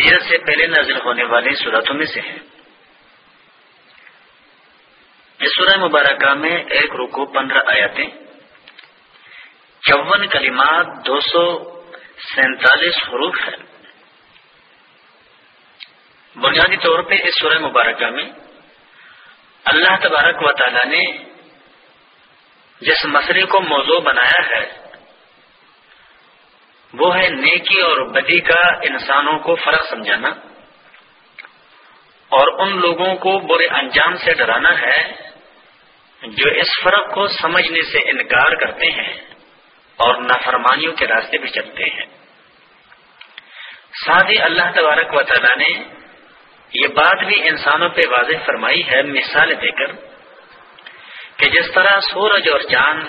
ہجرت سے پہلے نازل ہونے والے صورتوں میں سے ہے۔ اس سورہ مبارکہ میں ایک رکو پندرہ آیاتیں چون کلمات دو سو سینتالیس حروف ہے بنیادی طور پہ اس سورہ مبارکہ میں اللہ تبارک و تعالی نے جس مسئلے کو موضوع بنایا ہے وہ ہے نیکی اور بدی کا انسانوں کو فرق سمجھانا اور ان لوگوں کو برے انجام سے ڈرانا ہے جو اس فرق کو سمجھنے سے انکار کرتے ہیں اور نافرمانیوں کے راستے بھی چلتے ہیں۔ ساتھ ہی اللہ تبارک و تعالی نے یہ بات بھی انسانوں پہ واضح فرمائی ہے، مثال دے کر کہ جس طرح سورج اور چاند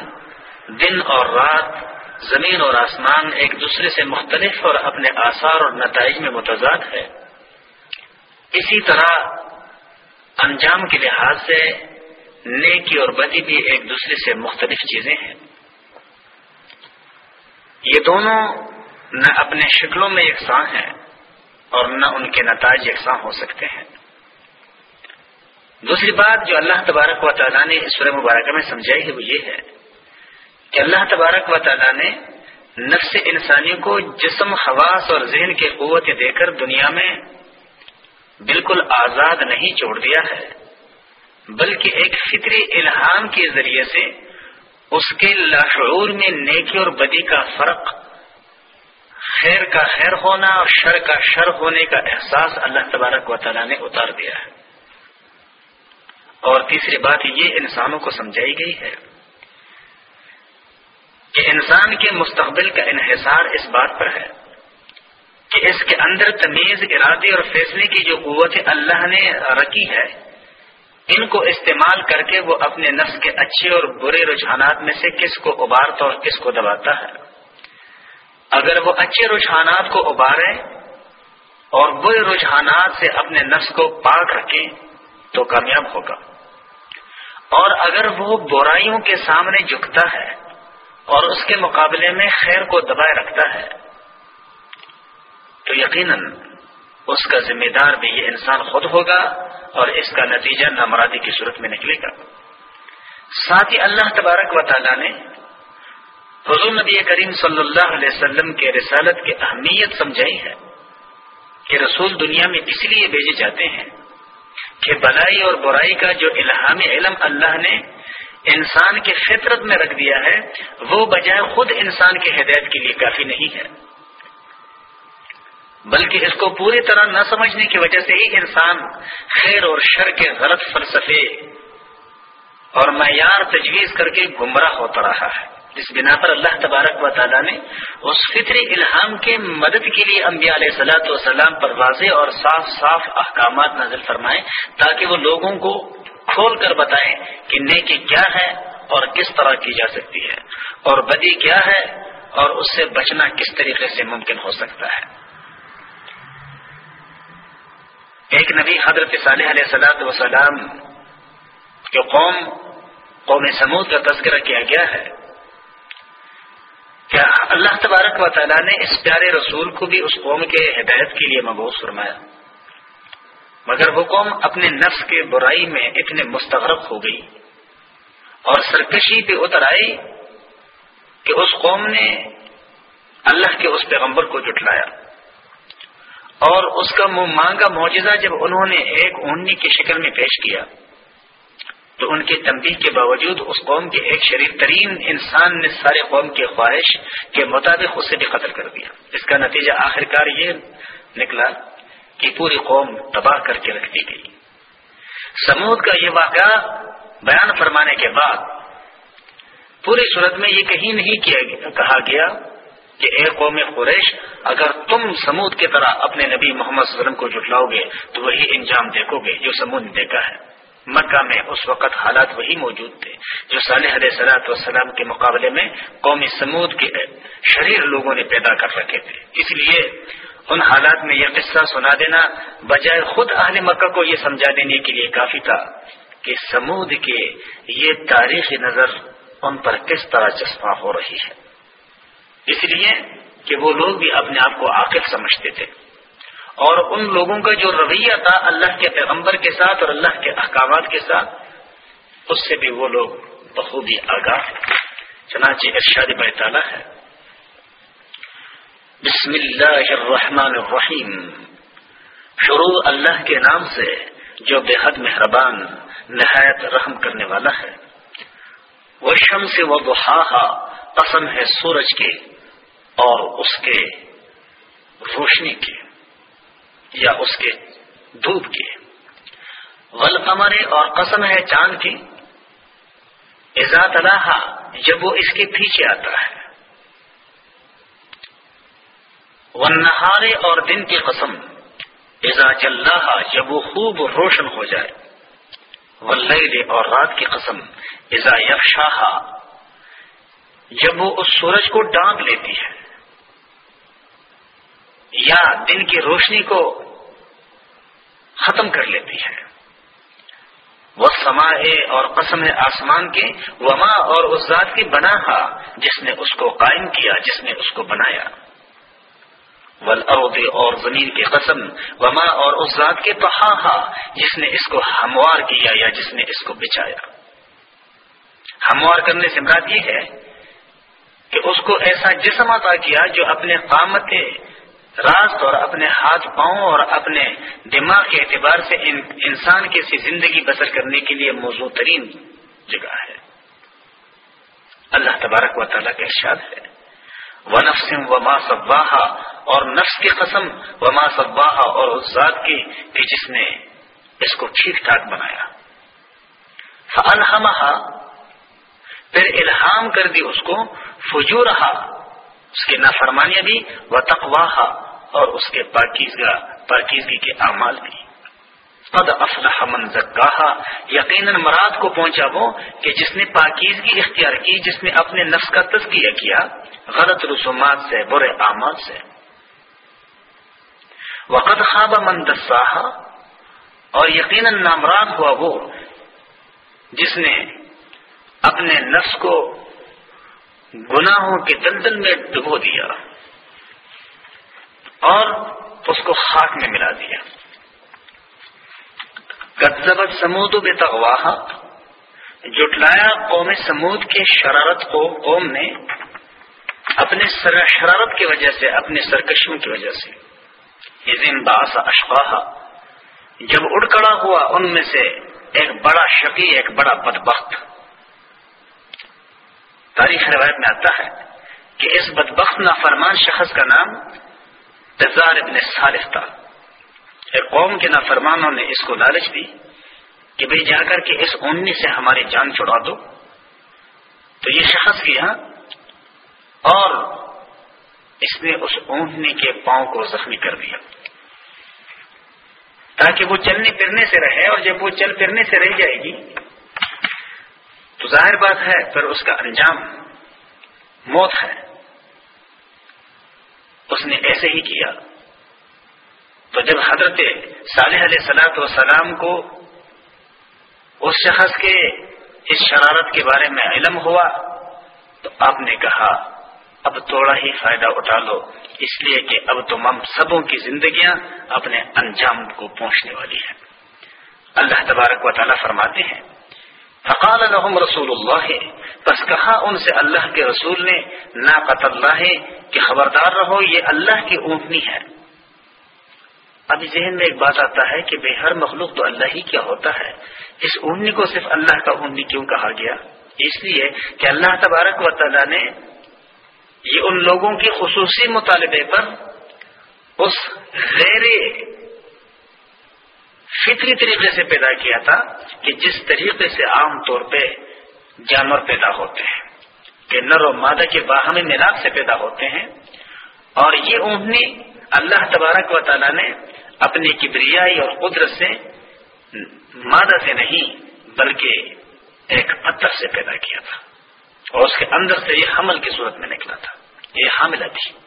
دن اور رات زمین اور آسمان ایک دوسرے سے مختلف اور اپنے آثار اور نتائج میں متضاد ہے۔ اسی طرح انجام کے لحاظ سے نیکی اور بدی بھی ایک دوسرے سے مختلف چیزیں ہیں۔ یہ دونوں نہ اپنے شکلوں میں یکساں ہیں اور نہ ان کے نتائج یکساں ہو سکتے ہیں۔ دوسری بات جو اللہ تبارک و تعالیٰ نے اس سورہ مبارکہ میں سمجھائی ہے وہ یہ ہے کہ اللہ تبارک و تعالیٰ نے نفس انسانی کو جسم، حواس اور ذہن کے قوت دے کر دنیا میں بالکل آزاد نہیں چھوڑ دیا ہے، بلکہ ایک فطری الہام کے ذریعے سے اس کے لاشعور میں نیکی اور بدی کا فرق، خیر کا خیر ہونا اور شر کا شر ہونے کا احساس اللہ تبارک و تعالیٰ نے اتار دیا ہے۔ اور تیسری بات یہ انسانوں کو سمجھائی گئی ہے۔ کہ انسان کے مستقبل کا انحصار اس بات پر ہے کہ اس کے اندر تمیز، ارادے اور فیصلے کی جو قوت اللہ نے رکھی ہے، ان کو استعمال کر کے وہ اپنے نفس کے اچھے اور برے رجحانات میں سے کس کو ابارتا اور کس کو دباتا ہے۔ اگر وہ اچھے رجحانات کو ابارے اور برے رجحانات سے اپنے نفس کو پاک رکھے تو کامیاب ہوگا۔ اور اگر وہ برائیوں کے سامنے جھکتا ہے اور اس کے مقابلے میں خیر کو دبائے رکھتا ہے۔ تو یقیناً اس کا ذمہ دار بھی یہ انسان خود ہوگا اور اس کا نتیجہ نامرادی کی صورت میں نکلے گا۔ ساتھ ہی اللہ تبارک و تعالی نے حضور نبی کریم صلی اللہ علیہ وسلم کے رسالت کی اہمیت سمجھائی ہے کہ رسول دنیا میں اس لیے بھیجے جاتے ہیں کہ بلائی اور برائی کا جو الہامی علم اللہ نے انسان کی فطرت میں رکھ دیا ہے، وہ بجائے خود انسان کی ہدایت کے لیے کافی نہیں ہے۔ بلکہ اس کو پوری طرح نہ سمجھنے کی وجہ سے ہی انسان خیر اور شر کے غلط فلسفے اور معیار تجویز کر کے گمراہ ہوتا رہا ہے۔ جس بنا پر اللہ تبارک و تعالیٰ نے اس فطری الہام کے مدد کے لیے انبیاء علیہ سلاۃ والسلام پر واضح اور صاف صاف احکامات نظر فرمائے تاکہ وہ لوگوں کو کھول کر بتائیں کہ نیکی کیا ہے اور کس طرح کی جا سکتی ہے اور بدی کیا ہے اور اس سے بچنا کس طریقے سے ممکن ہو سکتا ہے۔ ایک نبی حضرت صالح علیہ سلاۃ وسلام جو قوم قوم سمود کا تذکرہ کیا گیا ہے۔ کیا اللہ تبارک و تعالیٰ نے اس پیارے رسول کو بھی اس قوم کے ہدایت کے لیے مبوس فرمایا؟ مگر وہ قوم اپنے نفس کے برائی میں اتنے مستغرق ہو گئی اور سرکشی پہ اتر آئی کہ اس قوم نے اللہ کے اس پیغمبر کو جٹلایا اور اس کا منہ مانگا معجزہ جب انہوں نے ایک اونی کی شکل میں پیش کیا، تو ان کی تنبیہ کے باوجود اس قوم کے ایک شریر ترین انسان نے سارے قوم کی خواہش کے مطابق اسے بھی قتل کر دیا۔ اس کا نتیجہ آخرکار یہ نکلا کہ پوری قوم تباہ کر کے رکھ دی گئی۔ سمود کا یہ واقعہ بیان فرمانے کے بعد پوری صورت میں یہ کہیں نہیں کیا گیا، کہا گیا کہ اے قوم قریش، اگر تم سمود کی طرح اپنے نبی محمد صلی اللہ علیہ وسلم کو جٹلاؤ گے تو وہی انجام دیکھو گے جو سمود نے دیکھا ہے۔ مکہ میں اس وقت حالات وہی موجود تھے جو صالح علیہ سلاۃ والسلام کے مقابلے میں قومی سمود کے شریر لوگوں نے پیدا کر رکھے تھے۔ اس لیے ان حالات میں یہ قصہ سنا دینا بجائے خود اہل مکہ کو یہ سمجھا دینے کے لیے کافی تھا کہ سمود کے یہ تاریخی نظر ان پر کس طرح چسپاں ہو رہی ہے۔ اس لیے کہ وہ لوگ بھی اپنے آپ کو عاقل سمجھتے تھے۔ اور ان لوگوں کا جو رویہ تھا اللہ کے پیغمبر کے ساتھ اور اللہ کے احکامات کے ساتھ، اس سے بھی وہ لوگ بخوبی آگاہ چنانچہ ارشاد تعالیٰ ہے۔ بسم اللہ الرحمن الرحیم۔ شروع اللہ کے نام سے جو بے حد مہربان، نہایت رحم کرنے والا ہے۔ وہ شم سے وہ بحاحا قسم ہے سورج کے اور اس کے روشنی کے، یا اس کے دھوپ کی ولقمر اور قسم ہے چاند کی۔ ایزاد اللہ جب وہ اس کے پیچھے آتا ہے۔ ون نہارے اور دن کی قسم۔ ایزا چلح جب وہ خوب روشن ہو جائے۔ ولے اور رات کی قسم۔ ایزا یکشاہ جب وہ اس سورج کو ڈانپ لیتی ہے۔ یا دن کی روشنی کو ختم کر لیتی ہے۔ وہ سما ہے اور قسم ہے آسمان کے۔ وما اور اس ذات کی بنا جس نے اس کو قائم کیا، جس نے اس کو بنایا۔ ول اور زمین کی قسم وما اور اس ذات کے پہا جس نے اس کو ہموار کیا یا جس نے اس کو بچایا ہموار کرنے سے مراد یہ ہے کہ اس کو ایسا جسم عطا کیا جو اپنے قامت، راست اور اپنے ہاتھ پاؤں اور اپنے دماغ کے اعتبار سے انسان کی سی زندگی بسر کرنے کے لیے موضوع ترین جگہ ہے۔ اللہ تبارک و تعالیٰ کا ارشاد ہے۔ و نفسم و صباحا اور نفس کی قسم و ما صباحا اور اس ذات کی کہ جس نے اس کو ٹھیک ٹھاک بنایا۔ فلحمہ پھر الہام کر دی اس کو۔ فجورہا اس کی نافرمانیاں بھی۔ و تقواہ اور اس کے پاکیزگا پاکیزگی کے اعمال بھی۔ قد افلح من زکاہا یقیناً مراد کو پہنچا وہ کہ جس نے پاکیزگی اختیار کی، جس نے اپنے نفس کا تذکیہ کیا غلط رسومات سے، برے اعمال سے۔ وقد خواب من دساہا۔ اور یقیناً نامراد ہوا وہ جس نے اپنے نفس کو گناہوں کے دلدل میں ڈبو دیا اور اس کو خاک میں ملا دیا۔ گزبت سمود بے تغواہ جٹلایا قوم سمود کے شرارت کو، قوم نے اپنے شرارت کی وجہ سے، اپنے سرکشوں کی وجہ سے۔ باس جب اڑ کڑا ہوا ان میں سے ایک بڑا شقی، ایک بڑا بدبخت۔ تاریخ روایت میں آتا ہے کہ اس بدبخت نافرمان شخص کا نام تزار ابن صالح تھا۔ ایک قوم کے نافرمانوں نے اس کو لالچ دی کہ بھئی جا کر کے اس اونی سے ہماری جان چھڑا دو۔ تو یہ شخص کیا اور اس نے اس اونٹنی کے پاؤں کو زخمی کر دیا۔ تاکہ وہ چلنے پھرنے سے رہے اور جب وہ چل پھرنے سے رہ جائے گی، تو ظاہر بات ہے پھر اس کا انجام موت ہے۔ اس نے ایسے ہی کیا۔ تو جب حضرت صالح علیہ سلاۃ وسلام کو اس شخص کے اس شرارت کے بارے میں علم ہوا، تو آپ نے کہا اب تھوڑا ہی فائدہ اٹھا لو۔ اس لیے کہ اب تو ہم سبوں کی زندگیاں اپنے انجام کو پہنچنے والی ہیں۔ اللہ تبارک و تعالیٰ فرماتے ہیں، فقال لهم رسول اللہ بس کہا ان سے اللہ کے رسول نے نا اللہ، کہ خبردار رہو، یہ اللہ کی اونٹنی ہے۔ ابھی ذہن میں ایک بات آتا ہے کہ بے ہر مخلوق تو اللہ ہی کیا ہوتا ہے۔ اس اونٹنی کو صرف اللہ کا اونٹنی کیوں کہا گیا؟ اس لیے کہ اللہ تبارک و تعالیٰ نے یہ ان لوگوں کے خصوصی مطالبے پر اس غیر فطری طریقے سے پیدا کیا تھا کہ جس طریقے سے عام طور پہ جانور پیدا ہوتے ہیں، کہ نر و مادہ کے باہمی ملاپ سے پیدا ہوتے ہیں۔ اور یہ اونٹنی اللہ تبارک و تعالیٰ نے اپنی کبریائی اور قدرت سے مادہ سے نہیں، بلکہ ایک پتھر سے پیدا کیا تھا۔ اور اس کے اندر سے یہ حمل کی صورت میں نکلا تھا۔ یہ حاملہ تھی۔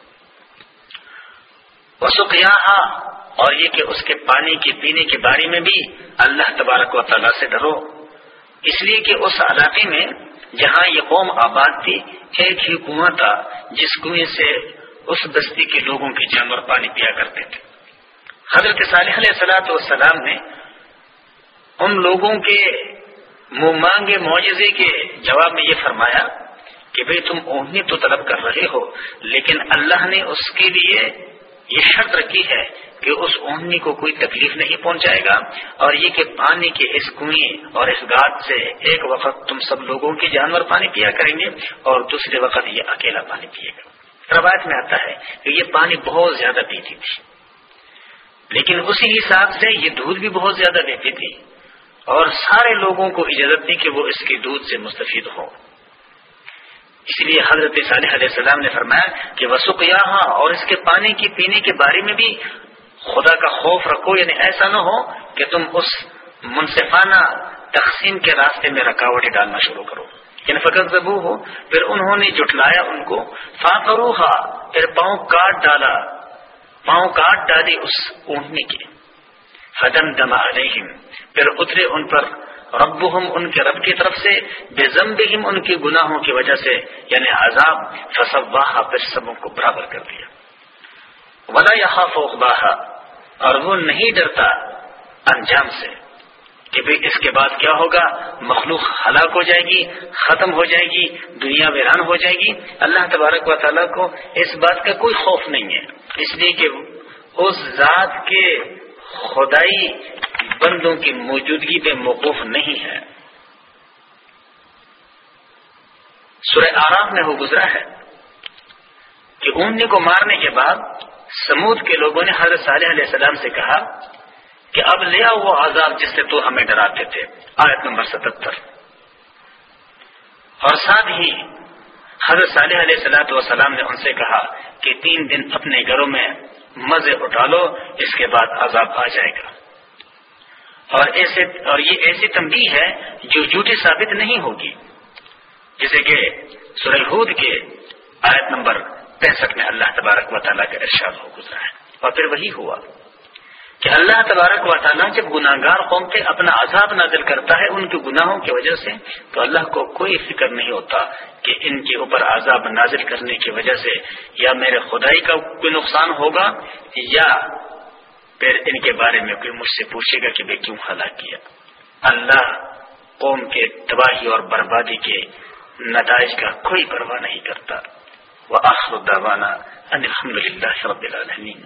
وسقیاں اور یہ کہ اس کے پانی کے پینے کے بارے میں بھی اللہ تبارک و تعالیٰ سے ڈرو۔ اس لیے کہ اس علاقے میں جہاں یہ قوم آباد تھی، ایک ہی کنواں تھا جس کنویں سے اس بستی کے لوگوں کے جانور پانی پیا کرتے تھے۔ حضرت صالح علیہ سلاۃ والسلام نے ان لوگوں کے منہ مانگے معجزے کے جواب میں یہ فرمایا کہ بھئی تم اونی تو طلب کر رہے ہو، لیکن اللہ نے اس کے لیے یہ شرط رکھی ہے کہ اس اونی کو کوئی تکلیف نہیں پہنچائے گا، اور یہ کہ پانی کے اس کنویں اور اس گاٹ سے ایک وقت تم سب لوگوں کے جانور پانی پیا کریں گے اور دوسرے وقت یہ اکیلا پانی پیے گا۔ روایت میں آتا ہے کہ یہ پانی بہت زیادہ پیتی تھی، لیکن اسی حساب سے یہ دودھ بھی بہت زیادہ دیتی تھی۔ اور سارے لوگوں کو اجازت دی کہ وہ اس کے دودھ سے مستفید ہوں۔ اس لیے حضرت صالح علیہ السلام نے فرمایا کہ وسوخ یہاں اور اس کے پانی کی پینے کے بارے میں بھی خدا کا خوف رکھو یعنی ایسا نہ ہو کہ تم اس منصفانہ تقسیم کے راستے میں رکاوٹیں ڈالنا شروع کرو۔ یعنی فقط زبو ہو، پھر انہوں نے جٹلایا ان کو۔ فاقروہا، پھر پاؤں کاٹ ڈالا۔ پاؤں کاٹ ڈالی اس اونٹنے کے۔ فدم دما علیہم۔ پھر اترے ان پر۔ رب ان کے رب کی طرف سے بے ضمب ان کے گناہوں کی وجہ سے یعنی عذاب فصواہ پھر سبوں کو برابر کر دیا۔ ولا یہاں فوقباہ اور وہ نہیں ڈرتا انجام سے۔ کہ بھئی اس کے بعد کیا ہوگا؟ مخلوق ہلاک ہو جائے گی، ختم ہو جائے گی، دنیا ویران ہو جائے گی۔ اللہ تبارک و تعالیٰ کو اس بات کا کوئی خوف نہیں ہے۔ اس لیے کہ اس ذات کے خدائی بندوں کی موجودگی پہ موقف نہیں ہے۔ سورہ آرام میں وہ گزرا ہے کہ اونی کو مارنے کے بعد سمود کے لوگوں نے حضرت صالح علیہ السلام سے کہا کہ اب لیا وہ عذاب جس سے تو ہمیں ڈراتے تھے۔ آیت نمبر ستہتر اور ساتھ ہی حضرت صالح علیہ السلاۃ والسلام نے ان سے کہا کہ تین دن اپنے گھروں میں مزے اٹھا لو اس کے بعد عذاب آ جائے گا۔ اور ایسے، اور یہ ایسی تنبیہ ہے جو جھوٹی ثابت نہیں ہوگی جیسے کہ سرحود کے آیت نمبر پینسٹھ میں اللہ تبارک و تعالیٰ کا ارشاد ہو گزرا ہے۔ اور پھر وہی ہوا۔ کہ اللہ تبارک و تعالیٰ جب گناہ گار قوم پہ اپنا عذاب نازل کرتا ہے ان کے گناہوں کی وجہ سے، تو اللہ کو کوئی فکر نہیں ہوتا کہ ان کے اوپر عذاب نازل کرنے کی وجہ سے یا میرے خدائی کا کوئی نقصان ہوگا یا پھر ان کے بارے میں کوئی مجھ سے پوچھے گا کہ میں کیوں ہلاک کیا۔ اللہ قوم کے تباہی اور بربادی کے نتائج کا کوئی پرواہ نہیں کرتا۔ وہ آخر الحمد للہ رب العالمین۔